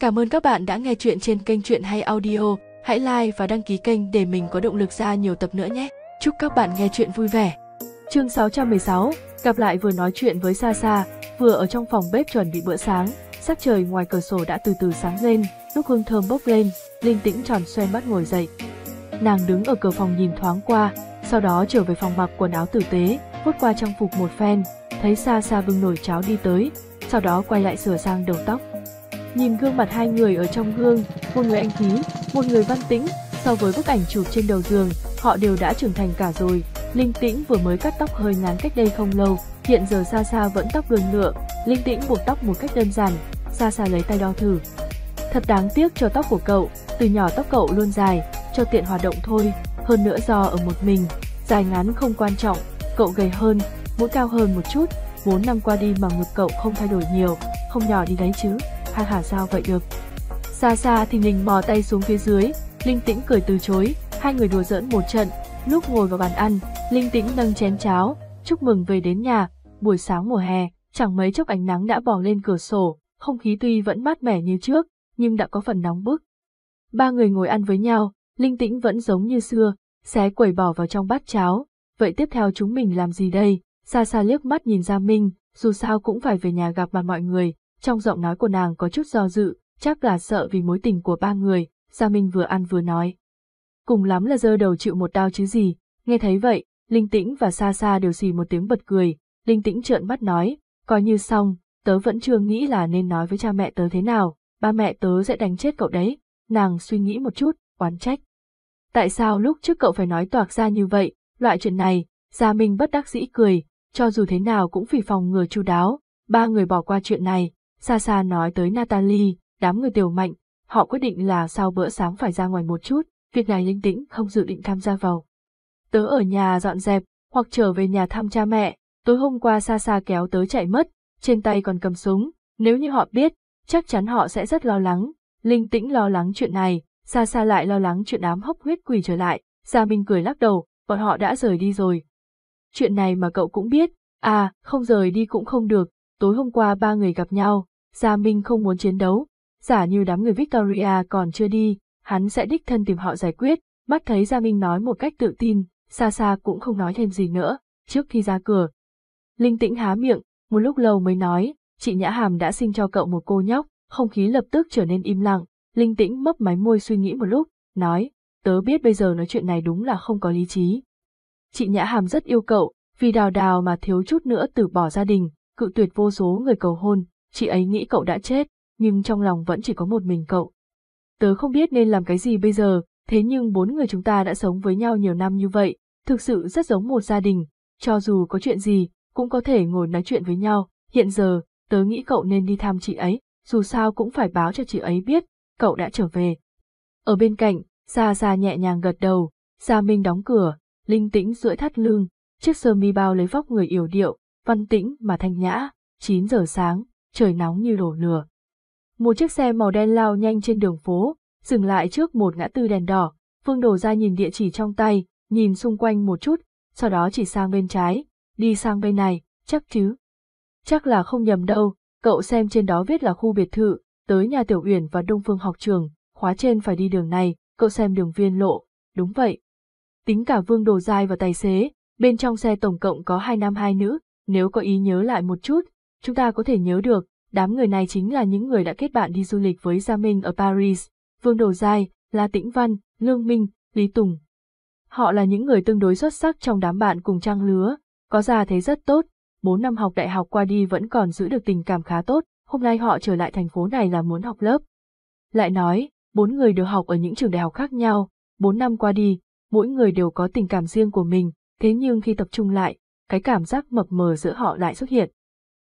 Cảm ơn các bạn đã nghe chuyện trên kênh Chuyện Hay Audio. Hãy like và đăng ký kênh để mình có động lực ra nhiều tập nữa nhé. Chúc các bạn nghe chuyện vui vẻ. Chương 616, gặp lại vừa nói chuyện với Sa Sa, vừa ở trong phòng bếp chuẩn bị bữa sáng, sắc trời ngoài cửa sổ đã từ từ sáng lên, lúc hương thơm bốc lên, Linh Tĩnh tròn xoay mắt ngồi dậy. Nàng đứng ở cửa phòng nhìn thoáng qua, sau đó trở về phòng mặc quần áo tử tế, vuốt qua trang phục một phen, thấy Sa Sa bưng nồi cháo đi tới, sau đó quay lại sửa sang đầu tóc. Nhìn gương mặt hai người ở trong gương, một người anh khí, một người văn tĩnh, so với bức ảnh chụp trên đầu giường, họ đều đã trưởng thành cả rồi. Linh Tĩnh vừa mới cắt tóc hơi ngắn cách đây không lâu, hiện giờ xa xa vẫn tóc đường ngựa. Linh Tĩnh buộc tóc một cách đơn giản, xa xa lấy tay đo thử. Thật đáng tiếc cho tóc của cậu, từ nhỏ tóc cậu luôn dài, cho tiện hoạt động thôi, hơn nữa do ở một mình, dài ngắn không quan trọng, cậu gầy hơn, mũi cao hơn một chút, 4 năm qua đi mà ngực cậu không thay đổi nhiều, không nhỏ đi đấy chứ ha hả sao vậy được. Xa xa thì mình mò tay xuống phía dưới, Linh Tĩnh cười từ chối, hai người đùa giỡn một trận, lúc ngồi vào bàn ăn, Linh Tĩnh nâng chén cháo, chúc mừng về đến nhà, buổi sáng mùa hè, chẳng mấy chốc ánh nắng đã bỏ lên cửa sổ, không khí tuy vẫn mát mẻ như trước, nhưng đã có phần nóng bức. Ba người ngồi ăn với nhau, Linh Tĩnh vẫn giống như xưa, xé quẩy bỏ vào trong bát cháo, vậy tiếp theo chúng mình làm gì đây? Xa xa liếc mắt nhìn Gia Minh, dù sao cũng phải về nhà gặp mặt mọi người, trong giọng nói của nàng có chút do dự, chắc là sợ vì mối tình của ba người, Gia Minh vừa ăn vừa nói. Cùng lắm là dơ đầu chịu một đau chứ gì, nghe thấy vậy, Linh Tĩnh và xa xa đều xì một tiếng bật cười, Linh Tĩnh trợn mắt nói, coi như xong, tớ vẫn chưa nghĩ là nên nói với cha mẹ tớ thế nào, ba mẹ tớ sẽ đánh chết cậu đấy, nàng suy nghĩ một chút, oán trách. Tại sao lúc trước cậu phải nói toạc ra như vậy, loại chuyện này, Gia Minh bất đắc dĩ cười, cho dù thế nào cũng vì phòng ngừa chu đáo, ba người bỏ qua chuyện này, Xa xa nói tới Natalie, đám người tiểu mạnh, họ quyết định là sau bữa sáng phải ra ngoài một chút, việc này linh tĩnh không dự định tham gia vào. Tớ ở nhà dọn dẹp, hoặc trở về nhà thăm cha mẹ, tối hôm qua xa xa kéo tớ chạy mất, trên tay còn cầm súng, nếu như họ biết, chắc chắn họ sẽ rất lo lắng. Linh tĩnh lo lắng chuyện này, xa xa lại lo lắng chuyện đám hốc huyết quỷ trở lại, Gia Minh cười lắc đầu, bọn họ đã rời đi rồi. Chuyện này mà cậu cũng biết, à, không rời đi cũng không được, tối hôm qua ba người gặp nhau, Gia Minh không muốn chiến đấu, giả như đám người Victoria còn chưa đi, hắn sẽ đích thân tìm họ giải quyết, mắt thấy Gia Minh nói một cách tự tin, xa xa cũng không nói thêm gì nữa, trước khi ra cửa. Linh tĩnh há miệng, một lúc lâu mới nói, chị Nhã Hàm đã sinh cho cậu một cô nhóc, không khí lập tức trở nên im lặng, Linh tĩnh mấp máy môi suy nghĩ một lúc, nói, tớ biết bây giờ nói chuyện này đúng là không có lý trí. Chị Nhã Hàm rất yêu cậu, vì đào đào mà thiếu chút nữa từ bỏ gia đình, cự tuyệt vô số người cầu hôn, chị ấy nghĩ cậu đã chết, nhưng trong lòng vẫn chỉ có một mình cậu. Tớ không biết nên làm cái gì bây giờ, thế nhưng bốn người chúng ta đã sống với nhau nhiều năm như vậy, thực sự rất giống một gia đình, cho dù có chuyện gì, cũng có thể ngồi nói chuyện với nhau, hiện giờ, tớ nghĩ cậu nên đi thăm chị ấy, dù sao cũng phải báo cho chị ấy biết, cậu đã trở về. Ở bên cạnh, Sa Sa nhẹ nhàng gật đầu, Gia Minh đóng cửa, linh tĩnh duỗi thắt lưng, chiếc sơ mi bao lấy vóc người yểu điệu, văn tĩnh mà thanh nhã, 9 giờ sáng, trời nóng như đổ lửa. Một chiếc xe màu đen lao nhanh trên đường phố, dừng lại trước một ngã tư đèn đỏ, Phương Đồ ra nhìn địa chỉ trong tay, nhìn xung quanh một chút, sau đó chỉ sang bên trái, đi sang bên này, chắc chứ. Chắc là không nhầm đâu, cậu xem trên đó viết là khu biệt thự, tới nhà Tiểu Uyển và Đông Phương học trường, khóa trên phải đi đường này, cậu xem đường viên lộ, đúng vậy. Tính cả Vương Đồ Giai và tài xế, bên trong xe tổng cộng có hai nam hai nữ, nếu có ý nhớ lại một chút, chúng ta có thể nhớ được, đám người này chính là những người đã kết bạn đi du lịch với Gia Minh ở Paris, Vương Đồ Giai, La Tĩnh Văn, Lương Minh, Lý Tùng. Họ là những người tương đối xuất sắc trong đám bạn cùng trang lứa, có gia thế rất tốt, bốn năm học đại học qua đi vẫn còn giữ được tình cảm khá tốt, hôm nay họ trở lại thành phố này là muốn học lớp. Lại nói, bốn người đều học ở những trường đại học khác nhau, bốn năm qua đi, mỗi người đều có tình cảm riêng của mình, thế nhưng khi tập trung lại, cái cảm giác mập mờ giữa họ lại xuất hiện.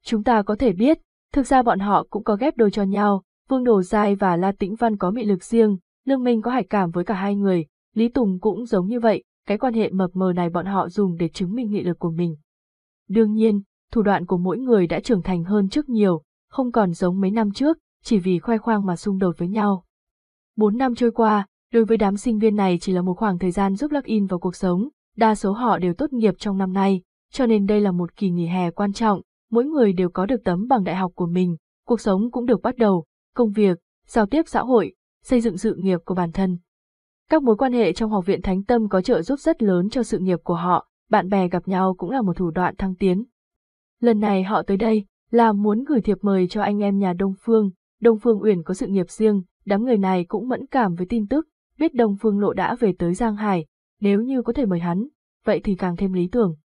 Chúng ta có thể biết, thực ra bọn họ cũng có ghép đôi cho nhau, Vương Đồ Giai và La Tĩnh Văn có mị lực riêng, Lương Minh có hải cảm với cả hai người, Lý Tùng cũng giống như vậy, cái quan hệ mập mờ này bọn họ dùng để chứng minh nghị lực của mình. Đương nhiên, thủ đoạn của mỗi người đã trưởng thành hơn trước nhiều, không còn giống mấy năm trước, chỉ vì khoe khoang mà xung đột với nhau. Bốn năm trôi qua, đối với đám sinh viên này chỉ là một khoảng thời gian giúp lắc in vào cuộc sống, đa số họ đều tốt nghiệp trong năm nay, cho nên đây là một kỳ nghỉ hè quan trọng, mỗi người đều có được tấm bằng đại học của mình, cuộc sống cũng được bắt đầu, công việc, giao tiếp xã hội, xây dựng sự nghiệp của bản thân. Các mối quan hệ trong học viện Thánh Tâm có trợ giúp rất lớn cho sự nghiệp của họ, bạn bè gặp nhau cũng là một thủ đoạn thăng tiến. Lần này họ tới đây là muốn gửi thiệp mời cho anh em nhà Đông Phương, Đông Phương Uyển có sự nghiệp riêng, đám người này cũng mẫn cảm với tin tức, biết Đông Phương Lộ đã về tới Giang Hải, nếu như có thể mời hắn, vậy thì càng thêm lý tưởng.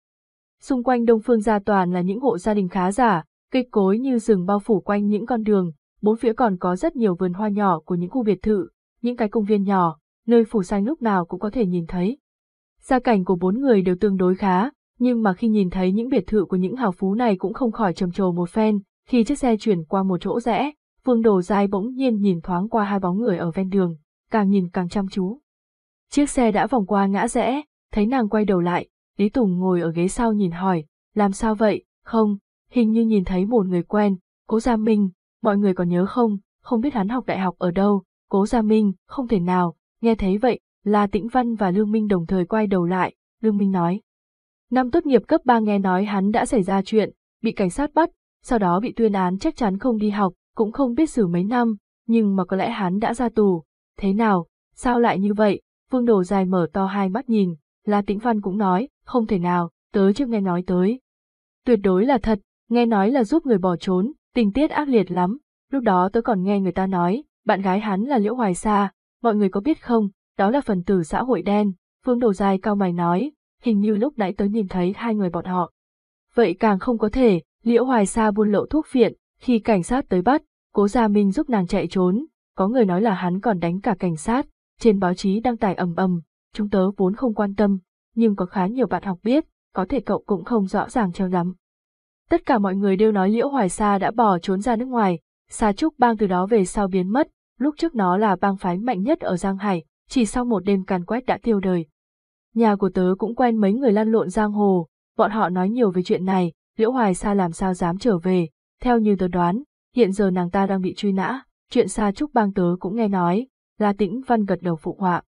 Xung quanh Đông Phương gia toàn là những hộ gia đình khá giả, cây cối như rừng bao phủ quanh những con đường, bốn phía còn có rất nhiều vườn hoa nhỏ của những khu biệt thự, những cái công viên nhỏ, nơi phủ xanh lúc nào cũng có thể nhìn thấy. Gia cảnh của bốn người đều tương đối khá, nhưng mà khi nhìn thấy những biệt thự của những hào phú này cũng không khỏi trầm trồ một phen, khi chiếc xe chuyển qua một chỗ rẽ, Vương Đồ Giai bỗng nhiên nhìn thoáng qua hai bóng người ở ven đường, càng nhìn càng chăm chú. Chiếc xe đã vòng qua ngã rẽ, thấy nàng quay đầu lại, Lý Tùng ngồi ở ghế sau nhìn hỏi, làm sao vậy, không, hình như nhìn thấy một người quen, cố Gia Minh, mọi người còn nhớ không, không biết hắn học đại học ở đâu, cố Gia Minh, không thể nào, nghe thấy vậy, là Tĩnh Văn và Lương Minh đồng thời quay đầu lại, Lương Minh nói. Năm tốt nghiệp cấp 3 nghe nói hắn đã xảy ra chuyện, bị cảnh sát bắt, sau đó bị tuyên án chắc chắn không đi học, cũng không biết xử mấy năm, nhưng mà có lẽ hắn đã ra tù. Thế nào, sao lại như vậy? Vương Đồ dài mở to hai mắt nhìn, La Tĩnh Văn cũng nói, không thể nào, tớ chưa nghe nói tới. Tuyệt đối là thật, nghe nói là giúp người bỏ trốn, tình tiết ác liệt lắm, lúc đó tớ còn nghe người ta nói, bạn gái hắn là Liễu Hoài Sa, mọi người có biết không, đó là phần tử xã hội đen, Phương Đồ dài cao mày nói, hình như lúc nãy tớ nhìn thấy hai người bọn họ. Vậy càng không có thể, Liễu Hoài Sa buôn lậu thuốc phiện, khi cảnh sát tới bắt, cố Gia Minh giúp nàng chạy trốn, có người nói là hắn còn đánh cả cảnh sát, trên báo chí đăng tải ầm ầm, chúng tớ vốn không quan tâm, nhưng có khá nhiều bạn học biết, có thể cậu cũng không rõ ràng cho lắm. Tất cả mọi người đều nói Liễu Hoài Sa đã bỏ trốn ra nước ngoài, Sa Trúc bang từ đó về sau biến mất, lúc trước nó là bang phái mạnh nhất ở Giang Hải, chỉ sau một đêm càn quét đã tiêu đời. Nhà của tớ cũng quen mấy người lăn lộn giang hồ, bọn họ nói nhiều về chuyện này, Liễu Hoài Sa làm sao dám trở về, theo như tớ đoán, hiện giờ nàng ta đang bị truy nã, chuyện Sa Trúc bang tớ cũng nghe nói, La Tĩnh Văn gật đầu phụ họa.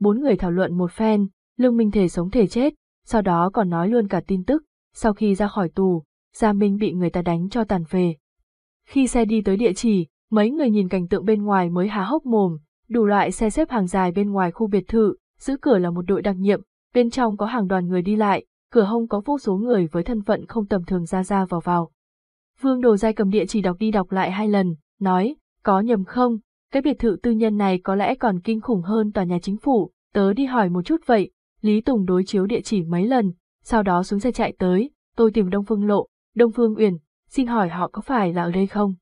Bốn người thảo luận một phen, Lương Minh thể sống thể chết, sau đó còn nói luôn cả tin tức, sau khi ra khỏi tù, Gia Minh bị người ta đánh cho tàn phề. Khi xe đi tới địa chỉ, mấy người nhìn cảnh tượng bên ngoài mới há hốc mồm, đủ loại xe xếp hàng dài bên ngoài khu biệt thự, giữ cửa là một đội đặc nhiệm, bên trong có hàng đoàn người đi lại, cửa hông có vô số người với thân phận không tầm thường ra ra vào vào. Vương Đồ Giai cầm địa chỉ đọc đi đọc lại hai lần, nói, có nhầm không, cái biệt thự tư nhân này có lẽ còn kinh khủng hơn tòa nhà chính phủ, tớ đi hỏi một chút vậy. Lý Tùng đối chiếu địa chỉ mấy lần, sau đó xuống xe chạy tới, tôi tìm Đông Phương Lộ, Đông Phương Uyển, xin hỏi họ có phải là ở đây không?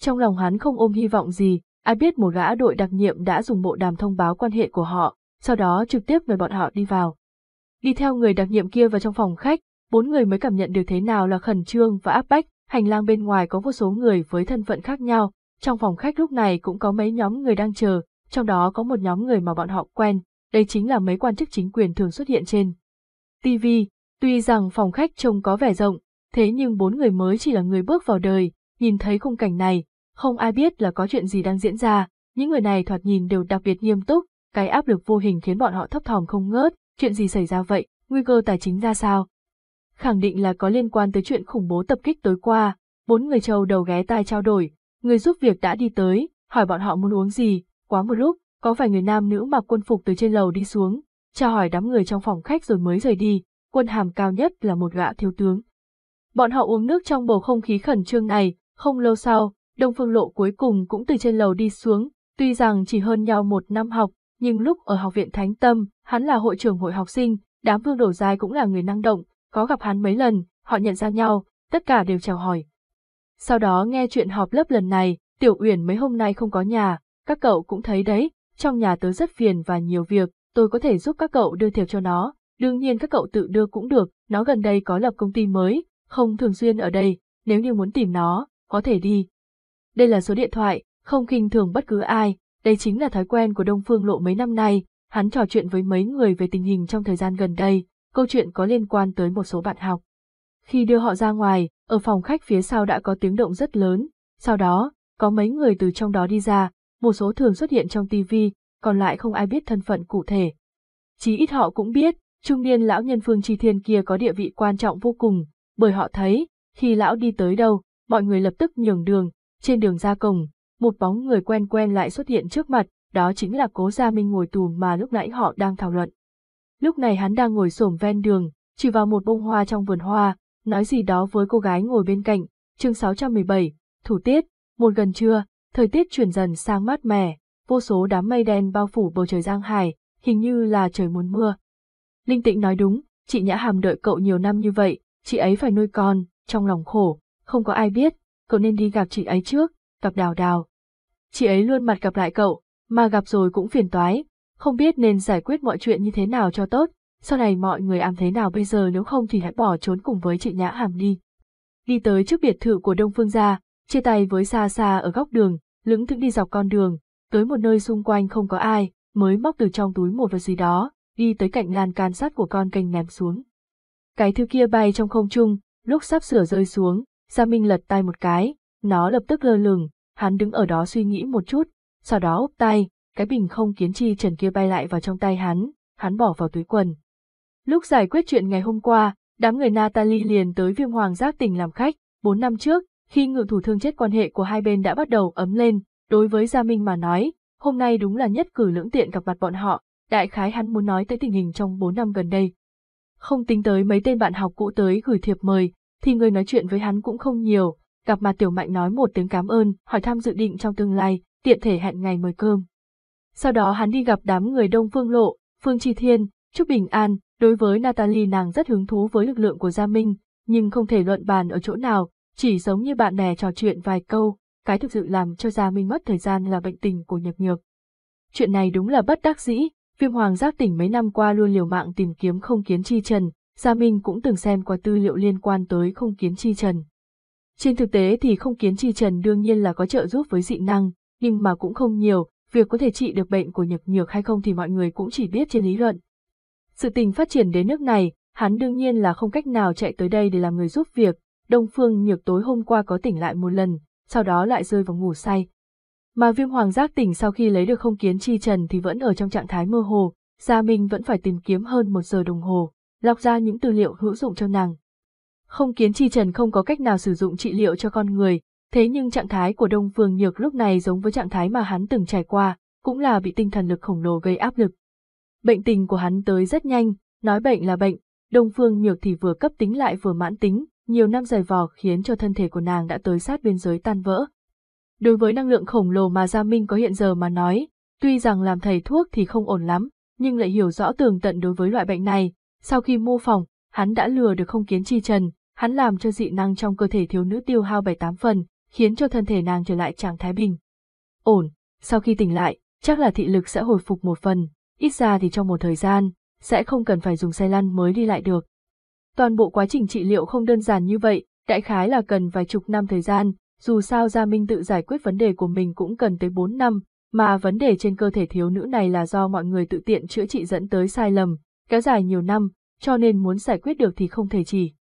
Trong lòng hắn không ôm hy vọng gì, ai biết một gã đội đặc nhiệm đã dùng bộ đàm thông báo quan hệ của họ, sau đó trực tiếp mời bọn họ đi vào. Đi theo người đặc nhiệm kia vào trong phòng khách, bốn người mới cảm nhận được thế nào là khẩn trương và áp bách, hành lang bên ngoài có vô số người với thân phận khác nhau, trong phòng khách lúc này cũng có mấy nhóm người đang chờ, trong đó có một nhóm người mà bọn họ quen, đây chính là mấy quan chức chính quyền thường xuất hiện trên TV. Tuy rằng phòng khách trông có vẻ rộng, thế nhưng bốn người mới chỉ là người bước vào đời, nhìn thấy khung cảnh này, không ai biết là có chuyện gì đang diễn ra, những người này thoạt nhìn đều đặc biệt nghiêm túc, cái áp lực vô hình khiến bọn họ thấp thỏm không ngớt, chuyện gì xảy ra vậy, nguy cơ tài chính ra sao? Khẳng định là có liên quan tới chuyện khủng bố tập kích tối qua, bốn người châu đầu ghé tai trao đổi, người giúp việc đã đi tới, hỏi bọn họ muốn uống gì, quá một lúc, có vài người nam nữ mặc quân phục từ trên lầu đi xuống, chào hỏi đám người trong phòng khách rồi mới rời đi, quân hàm cao nhất là một gã thiếu tướng. Bọn họ uống nước trong bầu không khí khẩn trương này, không lâu sau, Đông Phương Lộ cuối cùng cũng từ trên lầu đi xuống, tuy rằng chỉ hơn nhau một năm học, nhưng lúc ở học viện Thánh Tâm, hắn là hội trưởng hội học sinh, đám vương đổ dài cũng là người năng động, có gặp hắn mấy lần, họ nhận ra nhau, tất cả đều chào hỏi. Sau đó nghe chuyện họp lớp lần này, Tiểu Uyển mấy hôm nay không có nhà, các cậu cũng thấy đấy, trong nhà tớ rất phiền và nhiều việc, tôi có thể giúp các cậu đưa thiệp cho nó, đương nhiên các cậu tự đưa cũng được, nó gần đây có lập công ty mới, không thường xuyên ở đây, nếu như muốn tìm nó, có thể đi. Đây là số điện thoại, không khinh thường bất cứ ai, đây chính là thói quen của Đông Phương Lộ mấy năm nay, hắn trò chuyện với mấy người về tình hình trong thời gian gần đây, câu chuyện có liên quan tới một số bạn học. Khi đưa họ ra ngoài, ở phòng khách phía sau đã có tiếng động rất lớn, sau đó, có mấy người từ trong đó đi ra, một số thường xuất hiện trong TV, còn lại không ai biết thân phận cụ thể. Chí ít họ cũng biết, trung niên lão nhân Phương Chi Thiên kia có địa vị quan trọng vô cùng, bởi họ thấy, khi lão đi tới đâu, mọi người lập tức nhường đường, trên đường ra cổng, một bóng người quen quen lại xuất hiện trước mặt, đó chính là cố Gia Minh ngồi tù mà lúc nãy họ đang thảo luận. Lúc này hắn đang ngồi xổm ven đường, chỉ vào một bông hoa trong vườn hoa, nói gì đó với cô gái ngồi bên cạnh, chương 617, thủ tiết, một gần trưa, thời tiết chuyển dần sang mát mẻ, vô số đám mây đen bao phủ bầu trời Giang Hải, hình như là trời muốn mưa. Linh Tịnh nói đúng, chị Nhã Hàm đợi cậu nhiều năm như vậy, chị ấy phải nuôi con, trong lòng khổ, không có ai biết, cậu nên đi gặp chị ấy trước, gặp đào đào. Chị ấy luôn mặt gặp lại cậu, mà gặp rồi cũng phiền toái, không biết nên giải quyết mọi chuyện như thế nào cho tốt, sau này mọi người làm thế nào bây giờ nếu không thì hãy bỏ trốn cùng với chị Nhã Hàm đi. Đi tới trước biệt thự của Đông Phương gia, chia tay với xa xa ở góc đường, lững thững đi dọc con đường, tới một nơi xung quanh không có ai, mới móc từ trong túi một vật gì đó, đi tới cạnh lan can sắt của con kênh ném xuống. Cái thứ kia bay trong không trung, lúc sắp sửa rơi xuống, Gia Minh lật tay một cái, nó lập tức lơ lửng, hắn đứng ở đó suy nghĩ một chút, sau đó úp tay, cái bình không kiến chi trần kia bay lại vào trong tay hắn, hắn bỏ vào túi quần. Lúc giải quyết chuyện ngày hôm qua, đám người Natalie liền tới viêm hoàng giác tỉnh làm khách, bốn năm trước, khi ngự thủ thương chết quan hệ của hai bên đã bắt đầu ấm lên, đối với Gia Minh mà nói, hôm nay đúng là nhất cử lưỡng tiện gặp mặt bọn họ, đại khái hắn muốn nói tới tình hình trong bốn năm gần đây. Không tính tới mấy tên bạn học cũ tới gửi thiệp mời, thì người nói chuyện với hắn cũng không nhiều, gặp mặt Tiểu Mạnh nói một tiếng cảm ơn, hỏi thăm dự định trong tương lai, tiện thể hẹn ngày mời cơm. Sau đó hắn đi gặp đám người Đông Phương Lộ, Phương Chi Thiên, Trúc Bình An, đối với Natalie nàng rất hứng thú với lực lượng của Gia Minh, nhưng không thể luận bàn ở chỗ nào, chỉ giống như bạn bè trò chuyện vài câu, cái thực sự làm cho Gia Minh mất thời gian là bệnh tình của nhược nhược. Chuyện này đúng là bất đắc dĩ, viêm hoàng giác tỉnh mấy năm qua luôn liều mạng tìm kiếm không kiến chi trần, Gia Minh cũng từng xem qua tư liệu liên quan tới không kiến chi trần. Trên thực tế thì không kiến chi trần đương nhiên là có trợ giúp với dị năng, nhưng mà cũng không nhiều, việc có thể trị được bệnh của nhược nhược hay không thì mọi người cũng chỉ biết trên lý luận. Sự tình phát triển đến nước này, hắn đương nhiên là không cách nào chạy tới đây để làm người giúp việc, Đông Phương Nhược tối hôm qua có tỉnh lại một lần, sau đó lại rơi vào ngủ say. Mà viêm hoàng giác tỉnh sau khi lấy được không kiến chi trần thì vẫn ở trong trạng thái mơ hồ, Gia Minh vẫn phải tìm kiếm hơn một giờ đồng hồ, lọc ra những tư liệu hữu dụng cho nàng. Không kiến chi trần không có cách nào sử dụng trị liệu cho con người, thế nhưng trạng thái của Đông Phương Nhược lúc này giống với trạng thái mà hắn từng trải qua, cũng là bị tinh thần lực khổng lồ gây áp lực. Bệnh tình của hắn tới rất nhanh, nói bệnh là bệnh, Đông Phương Nhược thì vừa cấp tính lại vừa mãn tính, nhiều năm dài vò khiến cho thân thể của nàng đã tới sát biên giới tan vỡ. Đối với năng lượng khổng lồ mà Gia Minh có hiện giờ mà nói, tuy rằng làm thầy thuốc thì không ổn lắm, nhưng lại hiểu rõ tường tận đối với loại bệnh này. Sau khi mô phỏng, hắn đã lừa được không kiến chi trần, hắn làm cho dị năng trong cơ thể thiếu nữ tiêu hao 7-8 phần, khiến cho thân thể nàng trở lại trạng thái bình. Ổn, sau khi tỉnh lại, chắc là thị lực sẽ hồi phục một phần, ít ra thì trong một thời gian, sẽ không cần phải dùng xe lăn mới đi lại được. Toàn bộ quá trình trị liệu không đơn giản như vậy, đại khái là cần vài chục năm thời gian, dù sao Gia Minh tự giải quyết vấn đề của mình cũng cần tới 4 năm, mà vấn đề trên cơ thể thiếu nữ này là do mọi người tự tiện chữa trị dẫn tới sai lầm, kéo dài nhiều năm, cho nên muốn giải quyết được thì không thể chỉ.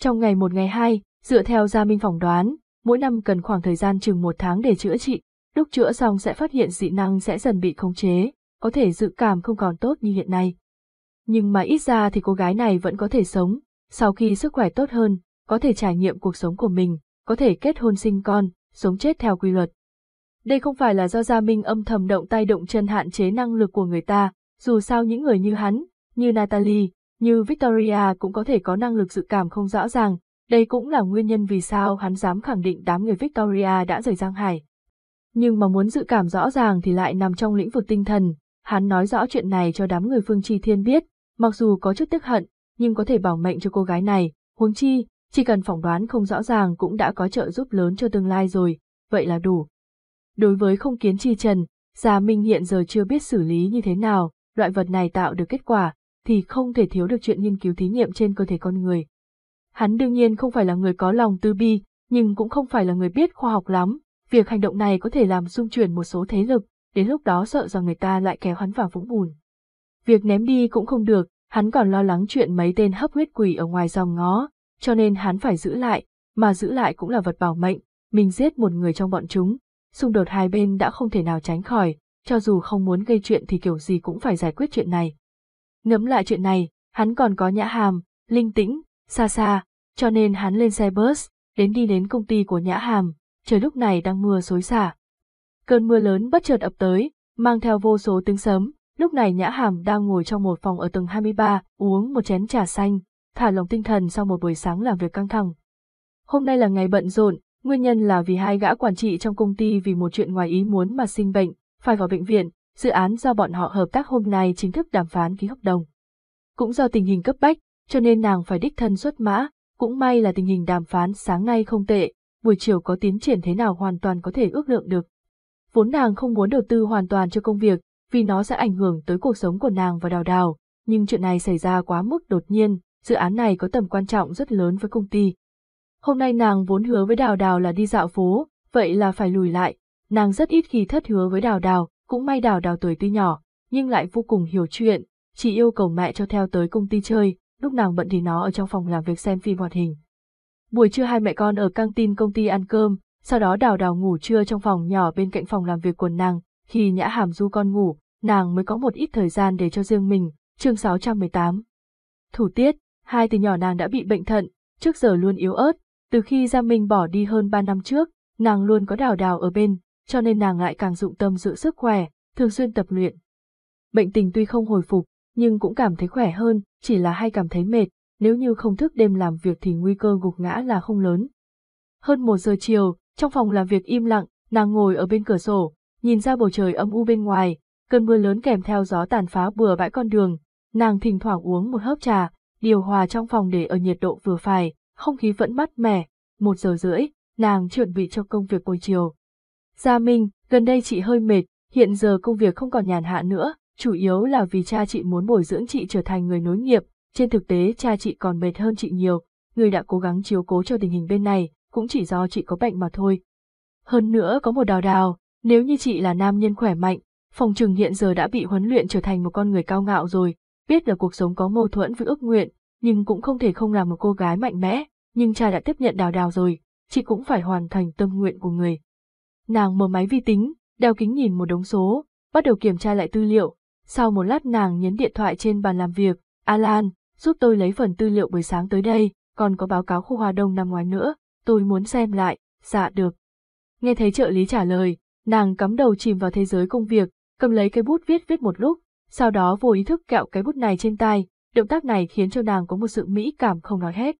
Trong ngày một ngày hai, dựa theo Gia Minh phỏng đoán, mỗi năm cần khoảng thời gian chừng một tháng để chữa trị, lúc chữa xong sẽ phát hiện dị năng sẽ dần bị khống chế, có thể dự cảm không còn tốt như hiện nay. Nhưng mà ít ra thì cô gái này vẫn có thể sống, sau khi sức khỏe tốt hơn, có thể trải nghiệm cuộc sống của mình, có thể kết hôn sinh con, sống chết theo quy luật. Đây không phải là do Gia Minh âm thầm động tay động chân hạn chế năng lực của người ta, dù sao những người như hắn, như Natalie, như Victoria cũng có thể có năng lực dự cảm không rõ ràng, đây cũng là nguyên nhân vì sao hắn dám khẳng định đám người Victoria đã rời Giang Hải. Nhưng mà muốn dự cảm rõ ràng thì lại nằm trong lĩnh vực tinh thần, hắn nói rõ chuyện này cho đám người Phương Chi Thiên biết, mặc dù có chút tức hận, nhưng có thể bảo mệnh cho cô gái này, huống chi, chỉ cần phỏng đoán không rõ ràng cũng đã có trợ giúp lớn cho tương lai rồi, vậy là đủ. Đối với không kiến chi trần, Gia Minh hiện giờ chưa biết xử lý như thế nào, loại vật này tạo được kết quả, thì không thể thiếu được chuyện nghiên cứu thí nghiệm trên cơ thể con người. Hắn đương nhiên không phải là người có lòng tư bi, nhưng cũng không phải là người biết khoa học lắm, việc hành động này có thể làm xung chuyển một số thế lực, đến lúc đó sợ rằng người ta lại kéo hắn vào vũng bùn. Việc ném đi cũng không được, hắn còn lo lắng chuyện mấy tên hấp huyết quỷ ở ngoài dòng ngó, cho nên hắn phải giữ lại, mà giữ lại cũng là vật bảo mệnh, mình giết một người trong bọn chúng, xung đột hai bên đã không thể nào tránh khỏi, cho dù không muốn gây chuyện thì kiểu gì cũng phải giải quyết chuyện này. Ngẫm lại chuyện này, hắn còn có nhã hàm, linh tĩnh, xa xa, cho nên hắn lên xe bus, đến đi đến công ty của nhã hàm, trời lúc này đang mưa xối xả cơn mưa lớn bất chợt ập tới, mang theo vô số tiếng sấm. Lúc này Nhã Hàm đang ngồi trong một phòng ở tầng 23, uống một chén trà xanh, thả lỏng tinh thần sau một buổi sáng làm việc căng thẳng. Hôm nay là ngày bận rộn, nguyên nhân là vì hai gã quản trị trong công ty vì một chuyện ngoài ý muốn mà sinh bệnh, phải vào bệnh viện, dự án do bọn họ hợp tác hôm nay chính thức đàm phán ký hợp đồng. Cũng do tình hình cấp bách, cho nên nàng phải đích thân xuất mã, cũng may là tình hình đàm phán sáng nay không tệ, buổi chiều có tiến triển thế nào hoàn toàn có thể ước lượng được. Vốn nàng không muốn đầu tư hoàn toàn cho công việc, vì nó sẽ ảnh hưởng tới cuộc sống của nàng và đào đào, nhưng chuyện này xảy ra quá mức đột nhiên, dự án này có tầm quan trọng rất lớn với công ty. Hôm nay nàng vốn hứa với đào đào là đi dạo phố, vậy là phải lùi lại, nàng rất ít khi thất hứa với đào đào, cũng may đào đào tuổi tuy nhỏ, nhưng lại vô cùng hiểu chuyện, chỉ yêu cầu mẹ cho theo tới công ty chơi, lúc nàng bận thì nó ở trong phòng làm việc xem phim hoạt hình. Buổi trưa hai mẹ con ở căng tin công ty ăn cơm, sau đó đào đào ngủ trưa trong phòng nhỏ bên cạnh phòng làm việc của nàng, khi nhã hàm du con ngủ, nàng mới có một ít thời gian để cho riêng mình, chương 618. Thủ tiết, hai từ nhỏ nàng đã bị bệnh thận, trước giờ luôn yếu ớt, từ khi Gia Minh bỏ đi hơn 3 năm trước, nàng luôn có đào đào ở bên, cho nên nàng lại càng dụng tâm giữ sức khỏe, thường xuyên tập luyện. Bệnh tình tuy không hồi phục, nhưng cũng cảm thấy khỏe hơn, chỉ là hay cảm thấy mệt, nếu như không thức đêm làm việc thì nguy cơ gục ngã là không lớn. Hơn một giờ chiều, trong phòng làm việc im lặng, nàng ngồi ở bên cửa sổ, nhìn ra bầu trời âm u bên ngoài, cơn mưa lớn kèm theo gió tàn phá bừa bãi con đường, nàng thỉnh thoảng uống một hớp trà, điều hòa trong phòng để ở nhiệt độ vừa phải, không khí vẫn mát mẻ, một giờ rưỡi, nàng chuẩn bị cho công việc buổi chiều. Gia Minh, gần đây chị hơi mệt, hiện giờ công việc không còn nhàn hạ nữa, chủ yếu là vì cha chị muốn bồi dưỡng chị trở thành người nối nghiệp, trên thực tế cha chị còn mệt hơn chị nhiều, người đã cố gắng chiếu cố cho tình hình bên này, cũng chỉ do chị có bệnh mà thôi. Hơn nữa có một đào đào, nếu như chị là nam nhân khỏe mạnh, phòng trừng hiện giờ đã bị huấn luyện trở thành một con người cao ngạo rồi, biết là cuộc sống có mâu thuẫn với ước nguyện, nhưng cũng không thể không làm một cô gái mạnh mẽ, nhưng cha đã tiếp nhận đào đào rồi, chị cũng phải hoàn thành tâm nguyện của người. Nàng mở máy vi tính, đeo kính nhìn một đống số, bắt đầu kiểm tra lại tư liệu, sau một lát nàng nhấn điện thoại trên bàn làm việc, Alan, giúp tôi lấy phần tư liệu buổi sáng tới đây, còn có báo cáo khu hoa đông năm ngoái nữa, tôi muốn xem lại, dạ được. Nghe thấy trợ lý trả lời, nàng cắm đầu chìm vào thế giới công việc, cầm lấy cái bút viết viết một lúc, sau đó vô ý thức kẹo cái bút này trên tay, động tác này khiến cho nàng có một sự mỹ cảm không nói hết.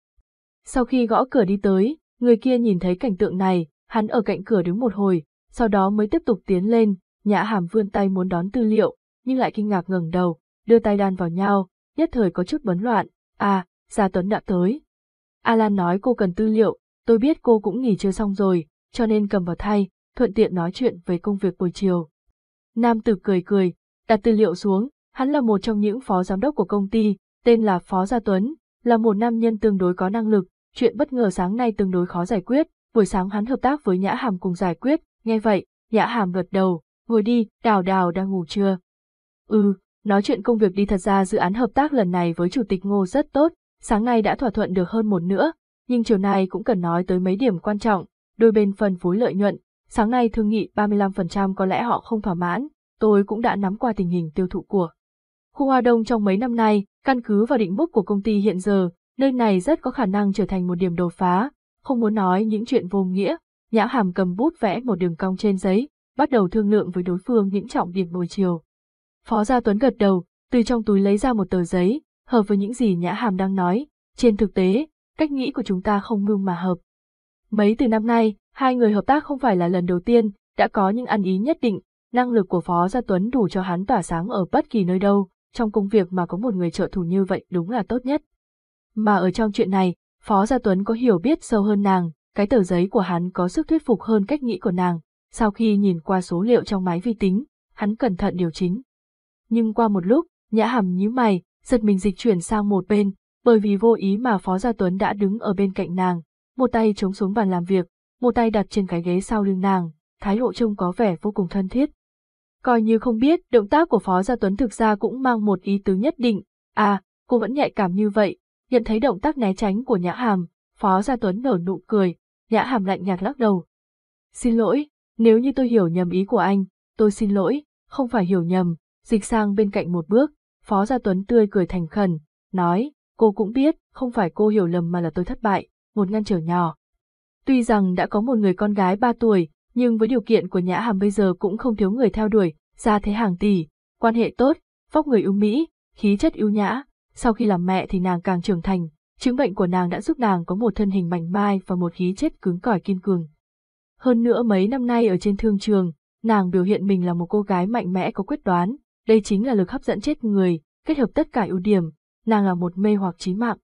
Sau khi gõ cửa đi tới, người kia nhìn thấy cảnh tượng này, hắn ở cạnh cửa đứng một hồi, sau đó mới tiếp tục tiến lên, nhã hàm vươn tay muốn đón tư liệu, nhưng lại kinh ngạc ngẩng đầu, đưa tay đan vào nhau, nhất thời có chút bấn loạn, à, Gia Tuấn đã tới. Alan nói cô cần tư liệu, tôi biết cô cũng nghỉ trưa xong rồi, cho nên cầm vào thay, thuận tiện nói chuyện về công việc buổi chiều. Nam tử cười cười, đặt tư liệu xuống, hắn là một trong những phó giám đốc của công ty, tên là Phó Gia Tuấn, là một nam nhân tương đối có năng lực, chuyện bất ngờ sáng nay tương đối khó giải quyết, buổi sáng hắn hợp tác với Nhã Hàm cùng giải quyết, nghe vậy, Nhã Hàm gật đầu, ngồi đi, đào đào đang ngủ chưa? Ừ, nói chuyện công việc đi thật ra dự án hợp tác lần này với Chủ tịch Ngô rất tốt, sáng nay đã thỏa thuận được hơn một nữa, nhưng chiều nay cũng cần nói tới mấy điểm quan trọng, đôi bên phân phối lợi nhuận, sáng nay thương nghị 35% có lẽ họ không thỏa mãn, tôi cũng đã nắm qua tình hình tiêu thụ của khu Hoa Đông trong mấy năm nay, căn cứ vào định mức của công ty hiện giờ, nơi này rất có khả năng trở thành một điểm đột phá, không muốn nói những chuyện vô nghĩa, Nhã Hàm cầm bút vẽ một đường cong trên giấy, bắt đầu thương lượng với đối phương những trọng điểm buổi chiều. Phó Gia Tuấn gật đầu, từ trong túi lấy ra một tờ giấy, hợp với những gì Nhã Hàm đang nói, trên thực tế, cách nghĩ của chúng ta không mưu mà hợp. Mấy từ năm nay, hai người hợp tác không phải là lần đầu tiên, đã có những ăn ý nhất định, năng lực của Phó Gia Tuấn đủ cho hắn tỏa sáng ở bất kỳ nơi đâu, trong công việc mà có một người trợ thủ như vậy đúng là tốt nhất. Mà ở trong chuyện này, Phó Gia Tuấn có hiểu biết sâu hơn nàng, cái tờ giấy của hắn có sức thuyết phục hơn cách nghĩ của nàng, sau khi nhìn qua số liệu trong máy vi tính, hắn cẩn thận điều chỉnh. Nhưng qua một lúc, nhã hàm nhíu mày, giật mình dịch chuyển sang một bên, bởi vì vô ý mà Phó Gia Tuấn đã đứng ở bên cạnh nàng, một tay chống xuống bàn làm việc, một tay đặt trên cái ghế sau lưng nàng, thái độ trông có vẻ vô cùng thân thiết. Coi như không biết, động tác của Phó Gia Tuấn thực ra cũng mang một ý tứ nhất định, à, cô vẫn nhạy cảm như vậy, nhận thấy động tác né tránh của Nhã Hàm, Phó Gia Tuấn nở nụ cười, Nhã Hàm lạnh nhạt lắc đầu. Xin lỗi, nếu như tôi hiểu nhầm ý của anh, tôi xin lỗi, không phải hiểu nhầm, dịch sang bên cạnh một bước, Phó Gia Tuấn tươi cười thành khẩn, nói, cô cũng biết, không phải cô hiểu lầm mà là tôi thất bại, một ngăn trở nhỏ. Tuy rằng đã có một người con gái ba tuổi, Nhưng với điều kiện của Nhã Hàm bây giờ cũng không thiếu người theo đuổi, ra thế hàng tỷ, quan hệ tốt, vóc người ưu mỹ, khí chất ưu nhã. Sau khi làm mẹ thì nàng càng trưởng thành, chứng bệnh của nàng đã giúp nàng có một thân hình mảnh mai và một khí chất cứng cỏi kiên cường. Hơn nữa mấy năm nay ở trên thương trường, nàng biểu hiện mình là một cô gái mạnh mẽ có quyết đoán, đây chính là lực hấp dẫn chết người, kết hợp tất cả ưu điểm, nàng là một mê hoặc trí mạng.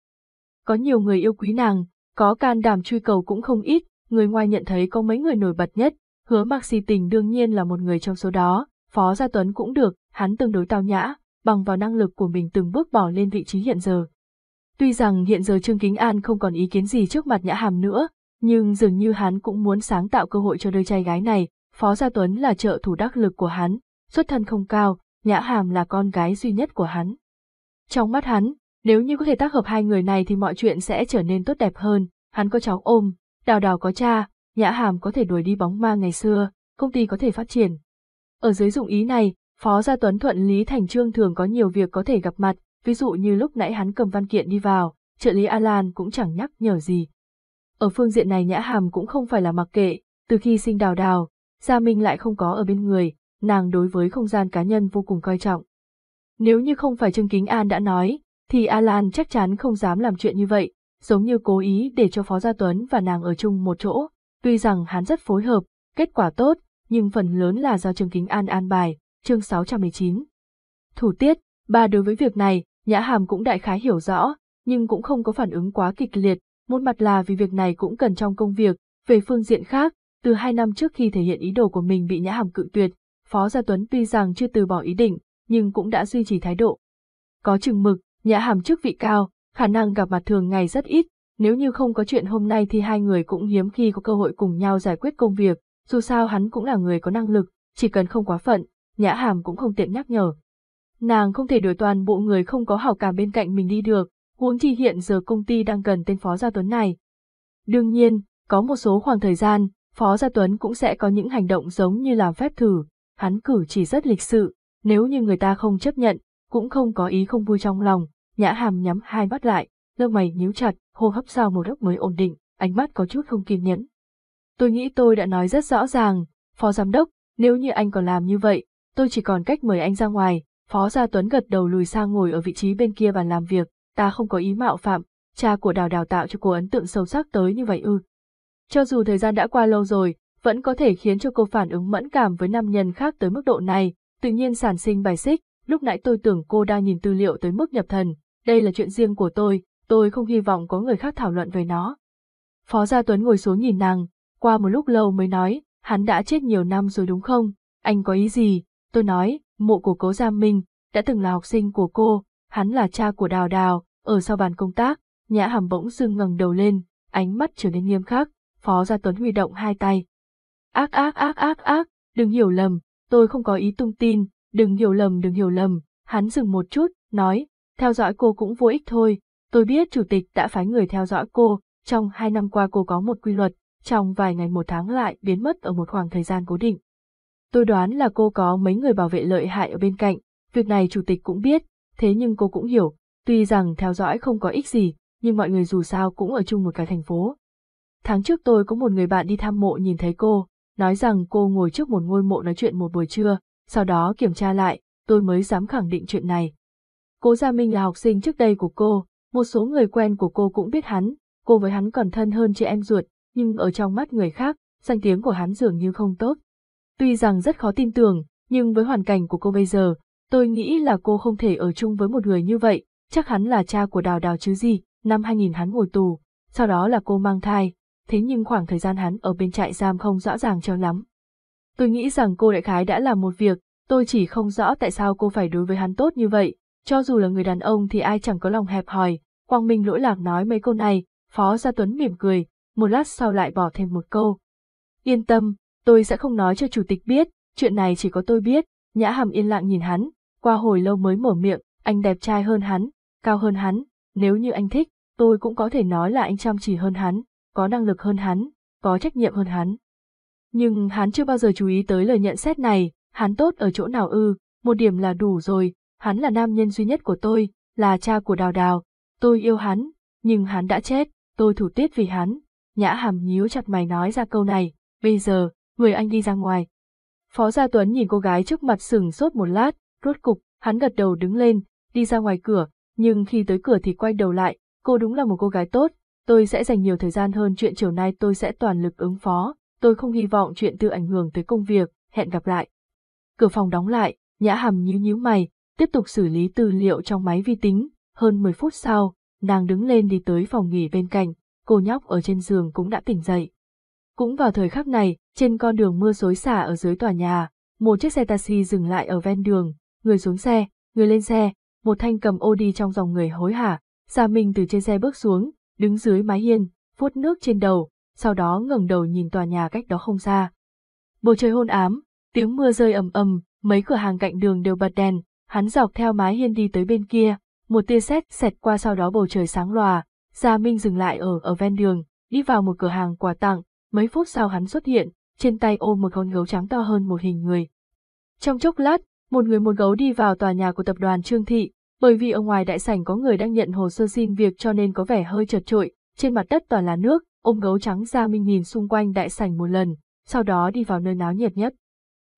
Có nhiều người yêu quý nàng, có can đảm truy cầu cũng không ít, người ngoài nhận thấy có mấy người nổi bật nhất, hứa mặc si tình đương nhiên là một người trong số đó, Phó Gia Tuấn cũng được, hắn tương đối tao nhã, bằng vào năng lực của mình từng bước bỏ lên vị trí hiện giờ. Tuy rằng hiện giờ Trương Kính An không còn ý kiến gì trước mặt Nhã Hàm nữa, nhưng dường như hắn cũng muốn sáng tạo cơ hội cho đôi trai gái này, Phó Gia Tuấn là trợ thủ đắc lực của hắn, xuất thân không cao, Nhã Hàm là con gái duy nhất của hắn. Trong mắt hắn, nếu như có thể tác hợp hai người này thì mọi chuyện sẽ trở nên tốt đẹp hơn, hắn có cháu ôm, đào đào có cha, Nhã Hàm có thể đuổi đi bóng ma ngày xưa, công ty có thể phát triển. Ở dưới dụng ý này, Phó Gia Tuấn thuận lý thành trương thường có nhiều việc có thể gặp mặt, ví dụ như lúc nãy hắn cầm văn kiện đi vào, trợ lý Alan cũng chẳng nhắc nhở gì. Ở phương diện này Nhã Hàm cũng không phải là mặc kệ, từ khi sinh đào đào, Gia Minh lại không có ở bên người, nàng đối với không gian cá nhân vô cùng coi trọng. Nếu như không phải Trương Kính An đã nói, thì Alan chắc chắn không dám làm chuyện như vậy, giống như cố ý để cho Phó Gia Tuấn và nàng ở chung một chỗ. Tuy rằng hắn rất phối hợp, kết quả tốt, nhưng phần lớn là do Trương Kính An an bài, chương 619. Thủ tiết, ba đối với việc này, Nhã Hàm cũng đại khái hiểu rõ, nhưng cũng không có phản ứng quá kịch liệt, một mặt là vì việc này cũng cần trong công việc, về phương diện khác, từ hai năm trước khi thể hiện ý đồ của mình bị Nhã Hàm cự tuyệt, Phó Gia Tuấn tuy rằng chưa từ bỏ ý định, nhưng cũng đã duy trì thái độ. Có chừng mực, Nhã Hàm chức vị cao, khả năng gặp mặt thường ngày rất ít, nếu như không có chuyện hôm nay thì hai người cũng hiếm khi có cơ hội cùng nhau giải quyết công việc, dù sao hắn cũng là người có năng lực, chỉ cần không quá phận, Nhã Hàm cũng không tiện nhắc nhở. Nàng không thể đuổi toàn bộ người không có hảo cảm bên cạnh mình đi được, huống chi hiện giờ công ty đang cần tên Phó Gia Tuấn này. Đương nhiên, có một số khoảng thời gian, Phó Gia Tuấn cũng sẽ có những hành động giống như làm phép thử, hắn cử chỉ rất lịch sự, nếu như người ta không chấp nhận, cũng không có ý không vui trong lòng, Nhã Hàm nhắm hai mắt lại, lông mày nhíu chặt, hô hấp sau một lúc mới ổn định, ánh mắt có chút không kiên nhẫn. Tôi nghĩ tôi đã nói rất rõ ràng, Phó Giám Đốc, nếu như anh còn làm như vậy, tôi chỉ còn cách mời anh ra ngoài, Phó Gia Tuấn gật đầu lùi sang ngồi ở vị trí bên kia bàn làm việc, ta không có ý mạo phạm, cha của đào đào tạo cho cô ấn tượng sâu sắc tới như vậy ư. Cho dù thời gian đã qua lâu rồi, vẫn có thể khiến cho cô phản ứng mẫn cảm với nam nhân khác tới mức độ này, tự nhiên sản sinh bài xích, lúc nãy tôi tưởng cô đang nhìn tư liệu tới mức nhập thần, đây là chuyện riêng của tôi, tôi không hy vọng có người khác thảo luận về nó. Phó Gia Tuấn ngồi xuống nhìn nàng, qua một lúc lâu mới nói, hắn đã chết nhiều năm rồi đúng không, anh có ý gì, tôi nói, mộ của cố Gia Minh, đã từng là học sinh của cô, hắn là cha của Đào Đào, ở sau bàn công tác, nhã hàm bỗng dưng ngẩng đầu lên, ánh mắt trở nên nghiêm khắc, Phó Gia Tuấn huy động hai tay. Ác ác ác ác ác, đừng hiểu lầm, tôi không có ý tung tin, đừng hiểu lầm đừng hiểu lầm, hắn dừng một chút, nói, theo dõi cô cũng vô ích thôi, tôi biết chủ tịch đã phái người theo dõi cô, trong hai năm qua cô có một quy luật, trong vài ngày một tháng lại biến mất ở một khoảng thời gian cố định. Tôi đoán là cô có mấy người bảo vệ lợi hại ở bên cạnh, việc này chủ tịch cũng biết, thế nhưng cô cũng hiểu, tuy rằng theo dõi không có ích gì, nhưng mọi người dù sao cũng ở chung một cái thành phố. Tháng trước tôi có một người bạn đi thăm mộ nhìn thấy cô, nói rằng cô ngồi trước một ngôi mộ nói chuyện một buổi trưa, sau đó kiểm tra lại, tôi mới dám khẳng định chuyện này. Cố Gia Minh là học sinh trước đây của cô, một số người quen của cô cũng biết hắn, cô với hắn còn thân hơn chị em ruột, nhưng ở trong mắt người khác, danh tiếng của hắn dường như không tốt. Tuy rằng rất khó tin tưởng, nhưng với hoàn cảnh của cô bây giờ, tôi nghĩ là cô không thể ở chung với một người như vậy, chắc hắn là cha của Đào Đào chứ gì, năm 2000 hắn ngồi tù, sau đó là cô mang thai, thế nhưng khoảng thời gian hắn ở bên trại giam không rõ ràng cho lắm. Tôi nghĩ rằng cô đại khái đã làm một việc, tôi chỉ không rõ tại sao cô phải đối với hắn tốt như vậy, cho dù là người đàn ông thì ai chẳng có lòng hẹp hòi, Quang Minh lỗi lạc nói mấy câu này, Phó Gia Tuấn mỉm cười, một lát sau lại bỏ thêm một câu. Yên tâm, tôi sẽ không nói cho chủ tịch biết, chuyện này chỉ có tôi biết, Nhã Hàm yên lặng nhìn hắn, qua hồi lâu mới mở miệng, anh đẹp trai hơn hắn, cao hơn hắn, nếu như anh thích, tôi cũng có thể nói là anh chăm chỉ hơn hắn, có năng lực hơn hắn, có trách nhiệm hơn hắn. Nhưng hắn chưa bao giờ chú ý tới lời nhận xét này, hắn tốt ở chỗ nào ư, một điểm là đủ rồi, hắn là nam nhân duy nhất của tôi, là cha của Đào Đào, tôi yêu hắn, nhưng hắn đã chết, tôi thủ tiết vì hắn. Nhã hàm nhíu chặt mày nói ra câu này, bây giờ, người anh đi ra ngoài. Phó Gia Tuấn nhìn cô gái trước mặt sừng sốt một lát, rốt cục, hắn gật đầu đứng lên, đi ra ngoài cửa, nhưng khi tới cửa thì quay đầu lại, cô đúng là một cô gái tốt, tôi sẽ dành nhiều thời gian hơn chuyện chiều nay tôi sẽ toàn lực ứng phó, tôi không hy vọng chuyện tự ảnh hưởng tới công việc, hẹn gặp lại. Cửa phòng đóng lại, nhã hàm nhíu nhíu mày, tiếp tục xử lý tư liệu trong máy vi tính, hơn 10 phút sau, nàng đứng lên đi tới phòng nghỉ bên cạnh, cô nhóc ở trên giường cũng đã tỉnh dậy. Cũng vào thời khắc này, trên con đường mưa xối xả ở dưới tòa nhà, một chiếc xe taxi dừng lại ở ven đường, người xuống xe, người lên xe, một thanh cầm ô đi trong dòng người hối hả, Gia Minh từ trên xe bước xuống, đứng dưới mái hiên, vuốt nước trên đầu, sau đó ngẩng đầu nhìn tòa nhà cách đó không xa. Bầu trời hôn ám, tiếng mưa rơi ầm ầm, mấy cửa hàng cạnh đường đều bật đèn, hắn dọc theo mái hiên đi tới bên kia, một tia sét xẹt qua sau đó bầu trời sáng lòa, Gia Minh dừng lại ở ở ven đường, đi vào một cửa hàng quà tặng, mấy phút sau hắn xuất hiện, trên tay ôm một con gấu trắng to hơn một hình người. Trong chốc lát, một người một gấu đi vào tòa nhà của tập đoàn Trương Thị, bởi vì ở ngoài đại sảnh có người đang nhận hồ sơ xin việc cho nên có vẻ hơi chật trội, trên mặt đất toàn là nước, ôm gấu trắng Gia Minh nhìn xung quanh đại sảnh một lần, sau đó đi vào nơi náo nhiệt nhất.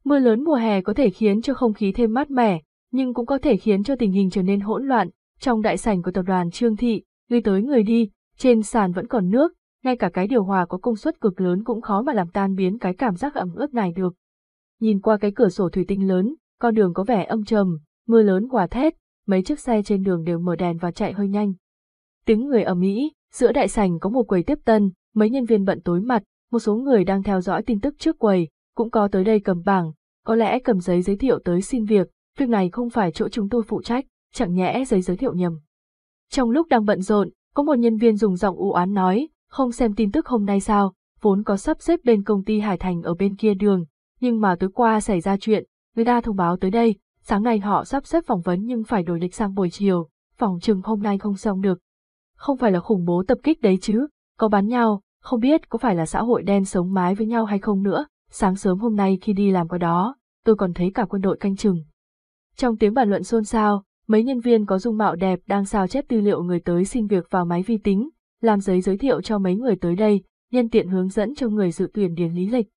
Mưa lớn mùa hè có thể khiến cho không khí thêm mát mẻ, nhưng cũng có thể khiến cho tình hình trở nên hỗn loạn. Trong đại sảnh của tập đoàn Trương Thị, người tới người đi, trên sàn vẫn còn nước, ngay cả cái điều hòa có công suất cực lớn cũng khó mà làm tan biến cái cảm giác ẩm ướt này được. Nhìn qua cái cửa sổ thủy tinh lớn, con đường có vẻ âm trầm, mưa lớn quả thét, mấy chiếc xe trên đường đều mở đèn và chạy hơi nhanh. Tiếng người ở Mỹ, giữa đại sảnh có một quầy tiếp tân, mấy nhân viên bận tối mặt, một số người đang theo dõi tin tức trước quầy, cũng có tới đây cầm bảng, có lẽ cầm giấy giới thiệu tới xin việc, việc này không phải chỗ chúng tôi phụ trách, chẳng nhẽ giấy giới thiệu nhầm. Trong lúc đang bận rộn, có một nhân viên dùng giọng u oán nói, không xem tin tức hôm nay sao, vốn có sắp xếp bên công ty Hải Thành ở bên kia đường, nhưng mà tối qua xảy ra chuyện, người ta thông báo tới đây, sáng nay họ sắp xếp phỏng vấn nhưng phải đổi lịch sang buổi chiều, phòng chừng hôm nay không xong được. Không phải là khủng bố tập kích đấy chứ, có bắn nhau, không biết có phải là xã hội đen sống mái với nhau hay không nữa, sáng sớm hôm nay khi đi làm qua đó, tôi còn thấy cả quân đội canh chừng. Trong tiếng bàn luận xôn xao, mấy nhân viên có dung mạo đẹp đang sao chép tư liệu người tới xin việc vào máy vi tính, làm giấy giới thiệu cho mấy người tới đây, nhân tiện hướng dẫn cho người dự tuyển điền lý lịch.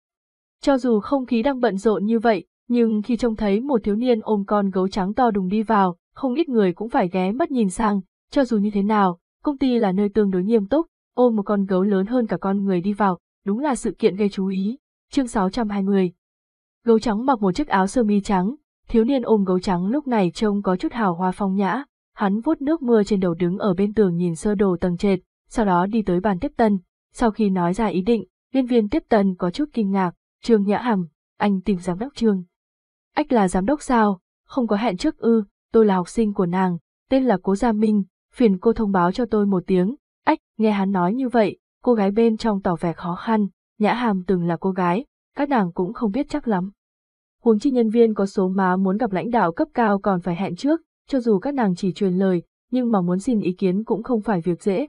Cho dù không khí đang bận rộn như vậy, nhưng khi trông thấy một thiếu niên ôm con gấu trắng to đùng đi vào, không ít người cũng phải ghé mắt nhìn sang, cho dù như thế nào, công ty là nơi tương đối nghiêm túc, ôm một con gấu lớn hơn cả con người đi vào, đúng là sự kiện gây chú ý. Chương 620 Gấu trắng mặc một chiếc áo sơ mi trắng, thiếu niên ôm gấu trắng lúc này trông có chút hào hoa phong nhã, hắn vuốt nước mưa trên đầu đứng ở bên tường nhìn sơ đồ tầng trệt, sau đó đi tới bàn tiếp tân, sau khi nói ra ý định, nhân viên tiếp tân có chút kinh ngạc, Trương Nhã Hàm, anh tìm giám đốc Trương. Ách là giám đốc sao, không có hẹn trước ư, tôi là học sinh của nàng, tên là Cố Gia Minh, phiền cô thông báo cho tôi một tiếng, ách, nghe hắn nói như vậy, cô gái bên trong tỏ vẻ khó khăn, Nhã Hàm từng là cô gái, các nàng cũng không biết chắc lắm. Huống chi nhân viên có số má muốn gặp lãnh đạo cấp cao còn phải hẹn trước, cho dù các nàng chỉ truyền lời, nhưng mà muốn xin ý kiến cũng không phải việc dễ.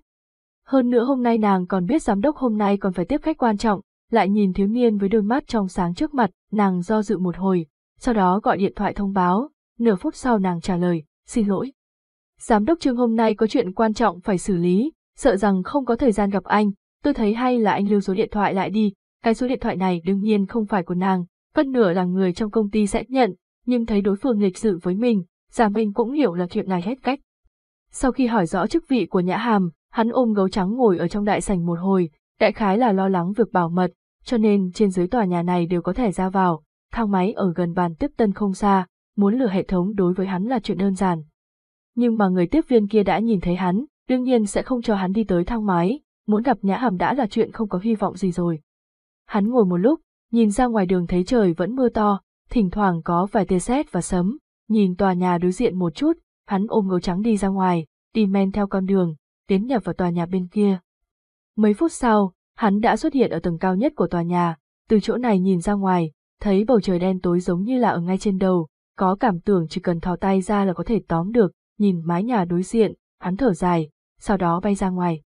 Hơn nữa hôm nay nàng còn biết giám đốc hôm nay còn phải tiếp khách quan trọng, lại nhìn thiếu niên với đôi mắt trong sáng trước mặt, nàng do dự một hồi, sau đó gọi điện thoại thông báo, nửa phút sau nàng trả lời, xin lỗi. Giám đốc Trương hôm nay có chuyện quan trọng phải xử lý, sợ rằng không có thời gian gặp anh, tôi thấy hay là anh lưu số điện thoại lại đi, cái số điện thoại này đương nhiên không phải của nàng, phân nửa là người trong công ty sẽ nhận, nhưng thấy đối phương lịch sự với mình, Già Minh cũng hiểu là chuyện này hết cách. Sau khi hỏi rõ chức vị của Nhã Hàm, hắn ôm gấu trắng ngồi ở trong đại sảnh một hồi, đại khái là lo lắng việc bảo mật, cho nên trên dưới tòa nhà này đều có thể ra vào, thang máy ở gần bàn tiếp tân không xa, muốn lừa hệ thống đối với hắn là chuyện đơn giản. Nhưng mà người tiếp viên kia đã nhìn thấy hắn, đương nhiên sẽ không cho hắn đi tới thang máy, muốn gặp Nhã Hàm đã là chuyện không có hy vọng gì rồi. Hắn ngồi một lúc, nhìn ra ngoài đường thấy trời vẫn mưa to, thỉnh thoảng có vài tia sét và sấm, nhìn tòa nhà đối diện một chút, hắn ôm gấu trắng đi ra ngoài, đi men theo con đường, tiến nhập vào tòa nhà bên kia. Mấy phút sau, hắn đã xuất hiện ở tầng cao nhất của tòa nhà, từ chỗ này nhìn ra ngoài, thấy bầu trời đen tối giống như là ở ngay trên đầu, có cảm tưởng chỉ cần thò tay ra là có thể tóm được, nhìn mái nhà đối diện, hắn thở dài, sau đó bay ra ngoài.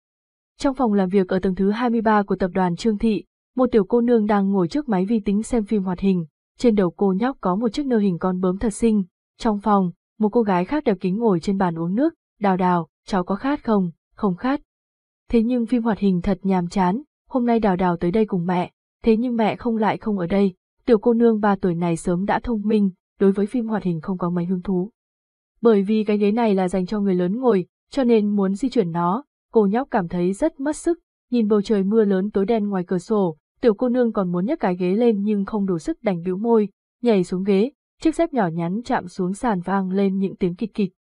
Trong phòng làm việc ở tầng thứ 23 của tập đoàn Trương Thị, một tiểu cô nương đang ngồi trước máy vi tính xem phim hoạt hình, trên đầu cô nhóc có một chiếc nơ hình con bướm thật xinh. Trong phòng, một cô gái khác đeo kính ngồi trên bàn uống nước, đào đào, cháu có khát không, không khát. Thế nhưng phim hoạt hình thật nhàm chán, hôm nay đào đào tới đây cùng mẹ, thế nhưng mẹ không lại không ở đây, tiểu cô nương ba tuổi này sớm đã thông minh, đối với phim hoạt hình không có mấy hứng thú. Bởi vì cái ghế này là dành cho người lớn ngồi, cho nên muốn di chuyển nó, cô nhóc cảm thấy rất mất sức, nhìn bầu trời mưa lớn tối đen ngoài cửa sổ, tiểu cô nương còn muốn nhấc cái ghế lên nhưng không đủ sức đành bĩu môi, nhảy xuống ghế, chiếc dép nhỏ nhắn chạm xuống sàn vang lên những tiếng kịch kịch.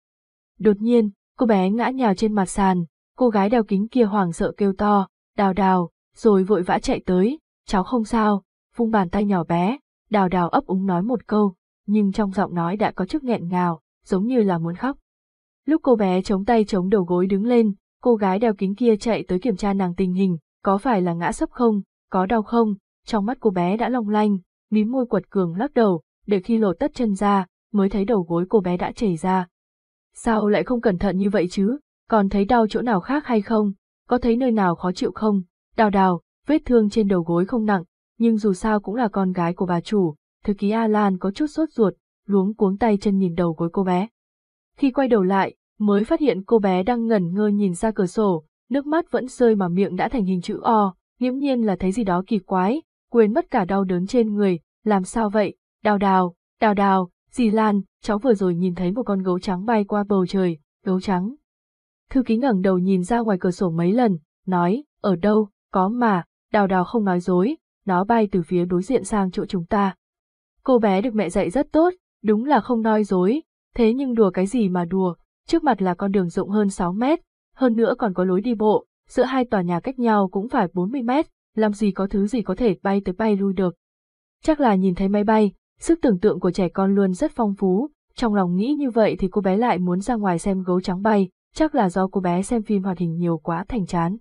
Đột nhiên, cô bé ngã nhào trên mặt sàn, cô gái đeo kính kia hoảng sợ kêu to, đào đào, rồi vội vã chạy tới, cháu không sao, vung bàn tay nhỏ bé, đào đào ấp úng nói một câu, nhưng trong giọng nói đã có chút nghẹn ngào, giống như là muốn khóc. Lúc cô bé chống tay chống đầu gối đứng lên, cô gái đeo kính kia chạy tới kiểm tra nàng tình hình, có phải là ngã sấp không, có đau không, trong mắt cô bé đã long lanh, mím môi quật cường lắc đầu, để khi lột tất chân ra, mới thấy đầu gối cô bé đã chảy ra. Sao lại không cẩn thận như vậy chứ, còn thấy đau chỗ nào khác hay không, có thấy nơi nào khó chịu không, đào đào, vết thương trên đầu gối không nặng, nhưng dù sao cũng là con gái của bà chủ, thư ký Alan có chút sốt ruột, luống cuống tay chân nhìn đầu gối cô bé. Khi quay đầu lại, mới phát hiện cô bé đang ngẩn ngơ nhìn ra cửa sổ, nước mắt vẫn rơi mà miệng đã thành hình chữ O, nghiễm nhiên là thấy gì đó kỳ quái, quên mất cả đau đớn trên người, làm sao vậy, đào đào, đào đào, dì Lan, cháu vừa rồi nhìn thấy một con gấu trắng bay qua bầu trời, gấu trắng. Thư ký ngẩng đầu nhìn ra ngoài cửa sổ mấy lần, nói, ở đâu, có mà, đào đào không nói dối, nó bay từ phía đối diện sang chỗ chúng ta. Cô bé được mẹ dạy rất tốt, đúng là không nói dối, thế nhưng đùa cái gì mà đùa, trước mặt là con đường rộng hơn 6 mét, hơn nữa còn có lối đi bộ, giữa hai tòa nhà cách nhau cũng phải 40 mét, làm gì có thứ gì có thể bay tới bay lui được. Chắc là nhìn thấy máy bay, sức tưởng tượng của trẻ con luôn rất phong phú, trong lòng nghĩ như vậy thì cô bé lại muốn ra ngoài xem gấu trắng bay, chắc là do cô bé xem phim hoạt hình nhiều quá thành chán.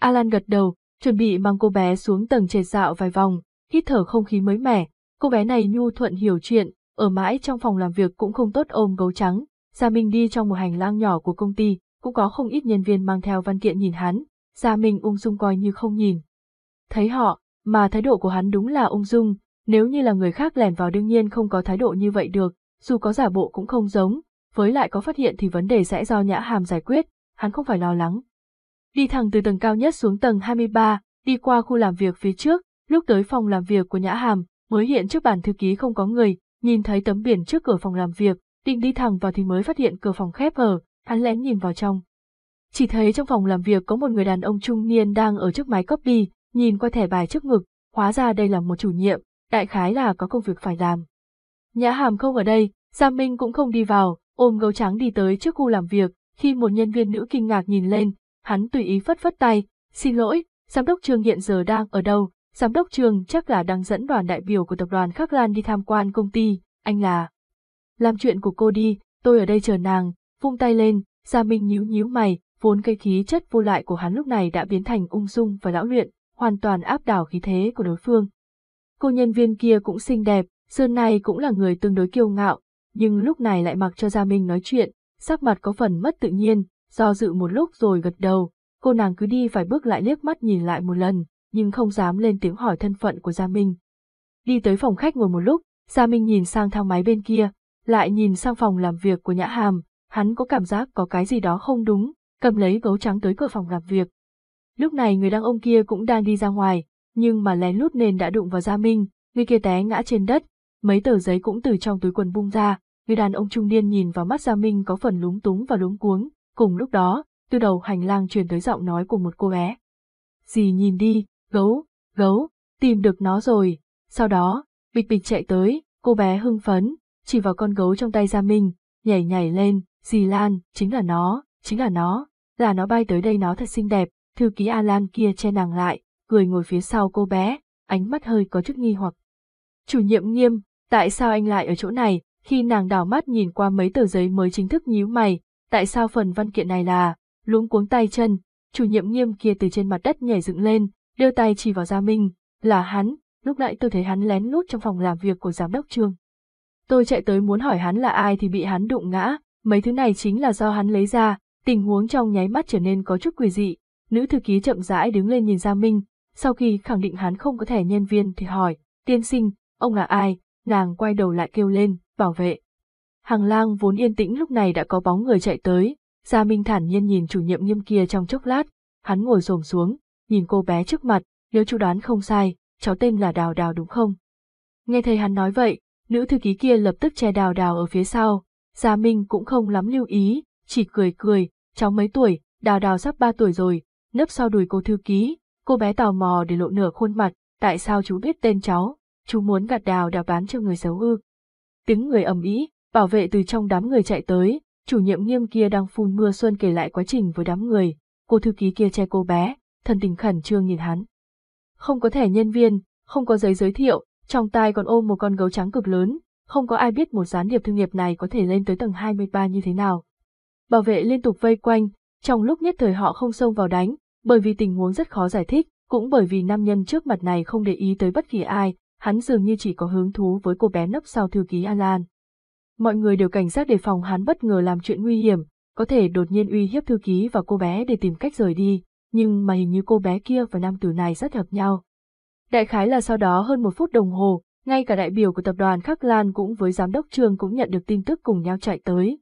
Alan gật đầu, chuẩn bị mang cô bé xuống tầng trệt dạo vài vòng, hít thở không khí mới mẻ, cô bé này nhu thuận hiểu chuyện, ở mãi trong phòng làm việc cũng không tốt ôm gấu trắng, Gia Minh đi trong một hành lang nhỏ của công ty, cũng có không ít nhân viên mang theo văn kiện nhìn hắn, Gia Minh ung dung coi như không nhìn. Thấy họ, mà thái độ của hắn đúng là ung dung, nếu như là người khác lẻn vào đương nhiên không có thái độ như vậy được, dù có giả bộ cũng không giống, với lại có phát hiện thì vấn đề sẽ do nhã hàm giải quyết, hắn không phải lo lắng. Đi thẳng từ tầng cao nhất xuống tầng 23, đi qua khu làm việc phía trước, lúc tới phòng làm việc của nhã hàm, mới hiện trước bàn thư ký không có người, nhìn thấy tấm biển trước cửa phòng làm việc, định đi thẳng vào thì mới phát hiện cửa phòng khép hở, hắn lén nhìn vào trong. Chỉ thấy trong phòng làm việc có một người đàn ông trung niên đang ở trước máy copy, nhìn qua thẻ bài trước ngực, hóa ra đây là một chủ nhiệm, đại khái là có công việc phải làm. Nhã hàm không ở đây, Gia Minh cũng không đi vào, ôm gấu trắng đi tới trước khu làm việc, khi một nhân viên nữ kinh ngạc nhìn lên, hắn tùy ý phất phất tay, xin lỗi, giám đốc trường hiện giờ đang ở đâu, giám đốc trường chắc là đang dẫn đoàn đại biểu của tập đoàn Khắc Lan đi tham quan công ty, anh là. Làm chuyện của cô đi, tôi ở đây chờ nàng, vung tay lên, Gia Minh nhíu nhíu mày, vốn cây khí chất vô lại của hắn lúc này đã biến thành ung dung và lão luyện, hoàn toàn áp đảo khí thế của đối phương. Cô nhân viên kia cũng xinh đẹp, Sơn này cũng là người tương đối kiêu ngạo, nhưng lúc này lại mặc cho Gia Minh nói chuyện, sắc mặt có phần mất tự nhiên, do dự một lúc rồi gật đầu, cô nàng cứ đi vài bước lại liếc mắt nhìn lại một lần, nhưng không dám lên tiếng hỏi thân phận của Gia Minh. Đi tới phòng khách ngồi một lúc, Gia Minh nhìn sang thang máy bên kia, lại nhìn sang phòng làm việc của Nhã Hàm, hắn có cảm giác có cái gì đó không đúng, cầm lấy gấu trắng tới cửa phòng làm việc. Lúc này người đàn ông kia cũng đang đi ra ngoài, nhưng mà lén lút nên đã đụng vào Gia Minh, người kia té ngã trên đất, mấy tờ giấy cũng từ trong túi quần bung ra, người đàn ông trung niên nhìn vào mắt Gia Minh có phần lúng túng và lúng cuống, cùng lúc đó, từ đầu hành lang truyền tới giọng nói của một cô bé. Dì nhìn đi, gấu, gấu, tìm được nó rồi, sau đó, bịch bịch chạy tới, cô bé hưng phấn, chỉ vào con gấu trong tay Gia Minh, nhảy nhảy lên, dì Lan, chính là nó, chính là nó, là nó bay tới đây nó thật xinh đẹp, thư ký Alan kia che nàng lại, cười ngồi phía sau cô bé, ánh mắt hơi có chút nghi hoặc. Chủ nhiệm nghiêm, tại sao anh lại ở chỗ này, khi nàng đảo mắt nhìn qua mấy tờ giấy mới chính thức nhíu mày, tại sao phần văn kiện này là, luống cuống tay chân, chủ nhiệm nghiêm kia từ trên mặt đất nhảy dựng lên, đưa tay chỉ vào Gia Minh, là hắn, lúc nãy tôi thấy hắn lén lút trong phòng làm việc của giám đốc trương. Tôi chạy tới muốn hỏi hắn là ai thì bị hắn đụng ngã, mấy thứ này chính là do hắn lấy ra, tình huống trong nháy mắt trở nên có chút quỷ dị, nữ thư ký chậm rãi đứng lên nhìn Gia Minh, sau khi khẳng định hắn không có thẻ nhân viên thì hỏi, tiên sinh, ông là ai, nàng quay đầu lại kêu lên, bảo vệ. Hàng lang vốn yên tĩnh lúc này đã có bóng người chạy tới, Gia Minh thản nhiên nhìn chủ nhiệm nghiêm kia trong chốc lát, hắn ngồi xổm xuống, nhìn cô bé trước mặt, nếu chú đoán không sai, cháu tên là Đào Đào đúng không? Nghe thấy hắn nói vậy, nữ thư ký kia lập tức che Đào Đào ở phía sau. Gia Minh cũng không lắm lưu ý, chỉ cười cười, cháu mấy tuổi, Đào Đào sắp ba tuổi rồi, nấp sau đùi cô thư ký, cô bé tò mò để lộ nửa khuôn mặt, tại sao chú biết tên cháu, chú muốn gạt Đào Đào bán cho người xấu ư. Tiếng người ầm ĩ, bảo vệ từ trong đám người chạy tới, chủ nhiệm nghiêm kia đang phun mưa xuân kể lại quá trình với đám người, cô thư ký kia che cô bé, thần tình khẩn trương nhìn hắn. Không có thẻ nhân viên, không có giấy giới thiệu, trong tay còn ôm một con gấu trắng cực lớn, không có ai biết một gián điệp thương nghiệp này có thể lên tới tầng 23 như thế nào. Bảo vệ liên tục vây quanh, trong lúc nhất thời họ không xông vào đánh, bởi vì tình huống rất khó giải thích, cũng bởi vì nam nhân trước mặt này không để ý tới bất kỳ ai, hắn dường như chỉ có hứng thú với cô bé nấp sau thư ký Alan. Mọi người đều cảnh giác đề phòng hắn bất ngờ làm chuyện nguy hiểm, có thể đột nhiên uy hiếp thư ký và cô bé để tìm cách rời đi, nhưng mà hình như cô bé kia và nam tử này rất hợp nhau. Đại khái là sau đó hơn một phút đồng hồ, ngay cả đại biểu của tập đoàn Khắc Lan cũng với giám đốc trường cũng nhận được tin tức cùng nhau chạy tới.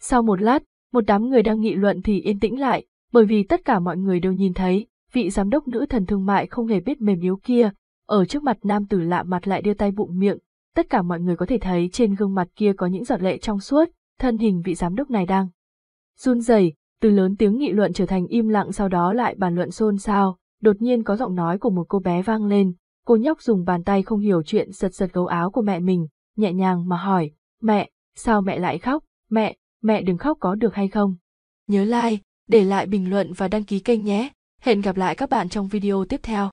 Sau một lát, một đám người đang nghị luận thì yên tĩnh lại, bởi vì tất cả mọi người đều nhìn thấy, vị giám đốc nữ thần thương mại không hề biết mềm yếu kia, ở trước mặt nam tử lạ mặt lại đưa tay bụng miệng, tất cả mọi người có thể thấy trên gương mặt kia có những giọt lệ trong suốt, thân hình vị giám đốc này đang run rẩy, từ lớn tiếng nghị luận trở thành im lặng sau đó lại bàn luận xôn xao, đột nhiên có giọng nói của một cô bé vang lên, cô nhóc dùng bàn tay không hiểu chuyện giật giật gấu áo của mẹ mình, nhẹ nhàng mà hỏi, mẹ, sao mẹ lại khóc, mẹ, mẹ đừng khóc có được hay không? Nhớ like, để lại bình luận và đăng ký kênh nhé. Hẹn gặp lại các bạn trong video tiếp theo.